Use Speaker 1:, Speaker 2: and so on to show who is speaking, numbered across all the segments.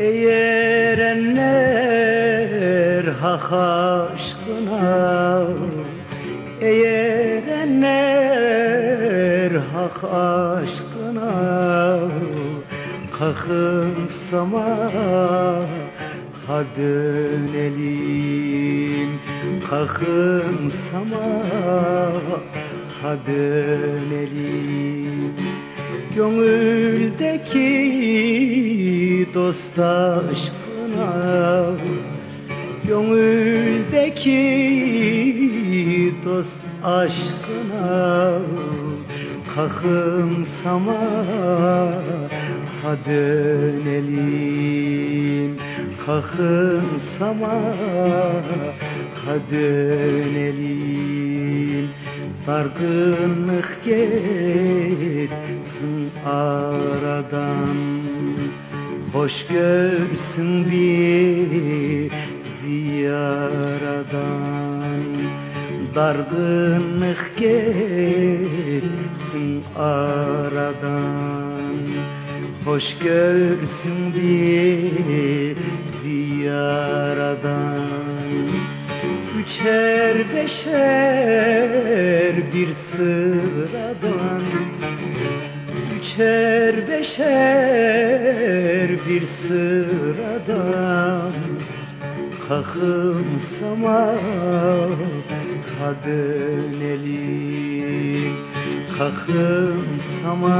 Speaker 1: Ey erenler hak aşkına Ey erenler hak aşkına Kalkın sama ha dönelim. Kalkın sama ha dönelim. Gönüldeki dost aşkına Gönüldeki dost aşkına Kalkın sama ha dönelim Kalkın sama ha dönelim. Dargınlık gitsin aradan Hoş görsün bir ziyaradan Dargınlık gitsin aradan Hoş görsün bir ziyaradan Üçer beşer bir sıradan Üçer beşer bir sıradan Kalkım sama ha dönelim Kalkım sama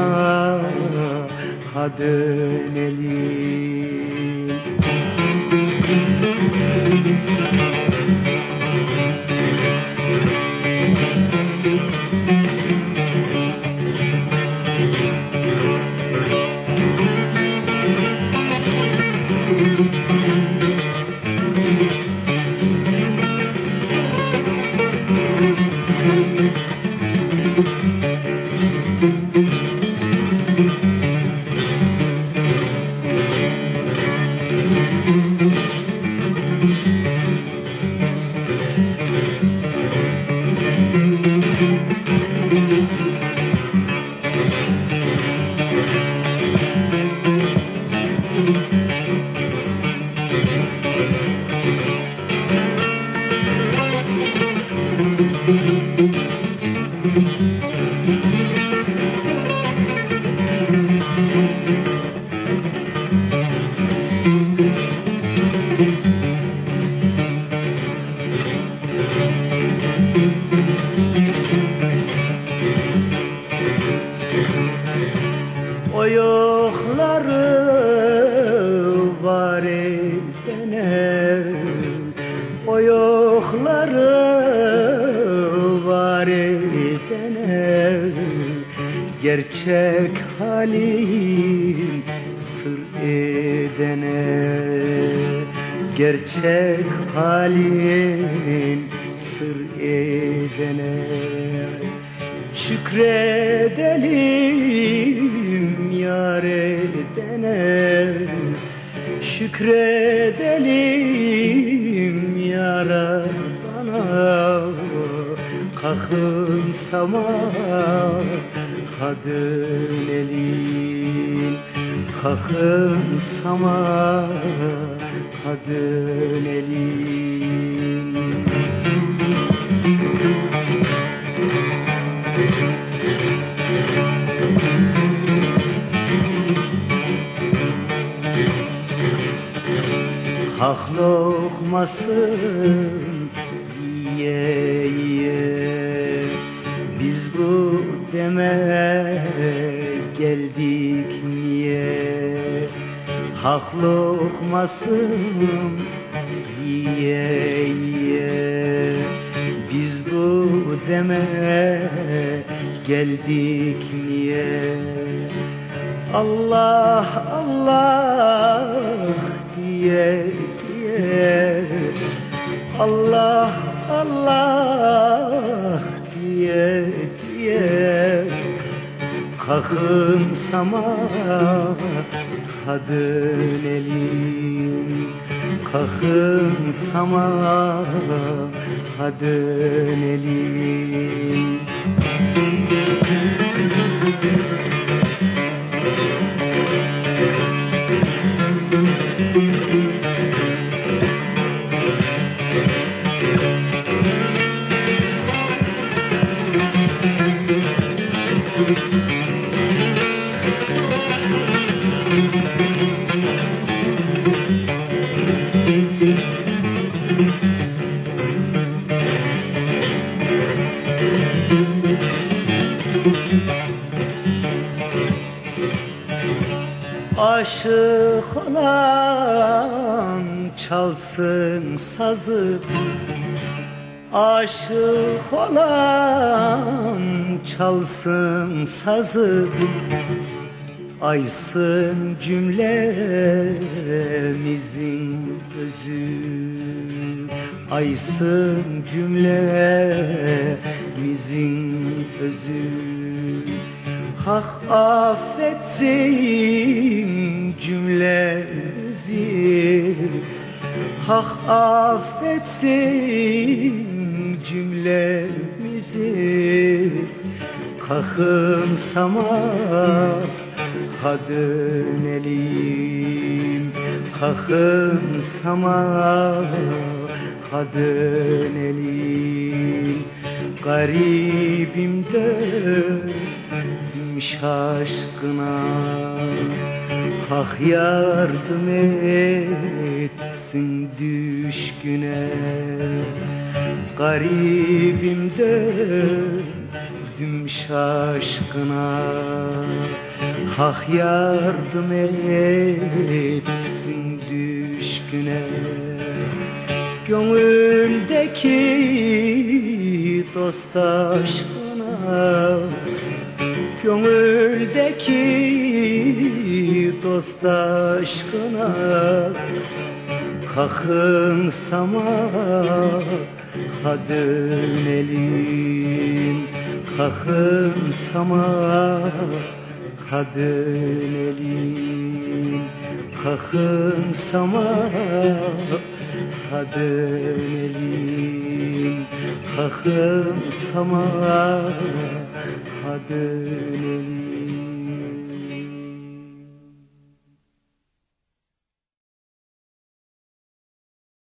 Speaker 1: yokları var edene Gerçek halim sır edene Gerçek halim sır edene Şükredelim yar edene Şükredelim yaradana Kalkın sama ha dönelim Kalkın sama ha dönelim Hak lokmasın yiye deme geldik niye? Hak lokmasın yiye yiye. Biz bu deme geldik niye? Allah Allah diye diye. Allah Kalkın samaha dönelim Kalkın samaha dönelim Thank you. Aşık olan çalsın sazı Aşık olan çalsın sazı Aysın cümlemizin özü. Aysın cümlemizin özü. Hak affetsin cümlemizi Hak affetsin cümlemizi. Kalkın samaha dönelim. Kalkın samaha dönelim. Garibim dön şaşkına Hak yardım etsin düşküne. Garibim döndüm şaşkına. Hak yardım etsin düşküne. Gönüldeki dost aşkına Gönüldeki dost aşkına Kalkın samaha dönelim Kalkın samaha dönelim Kalkın samaha dönelim Kalkın samaha dönelim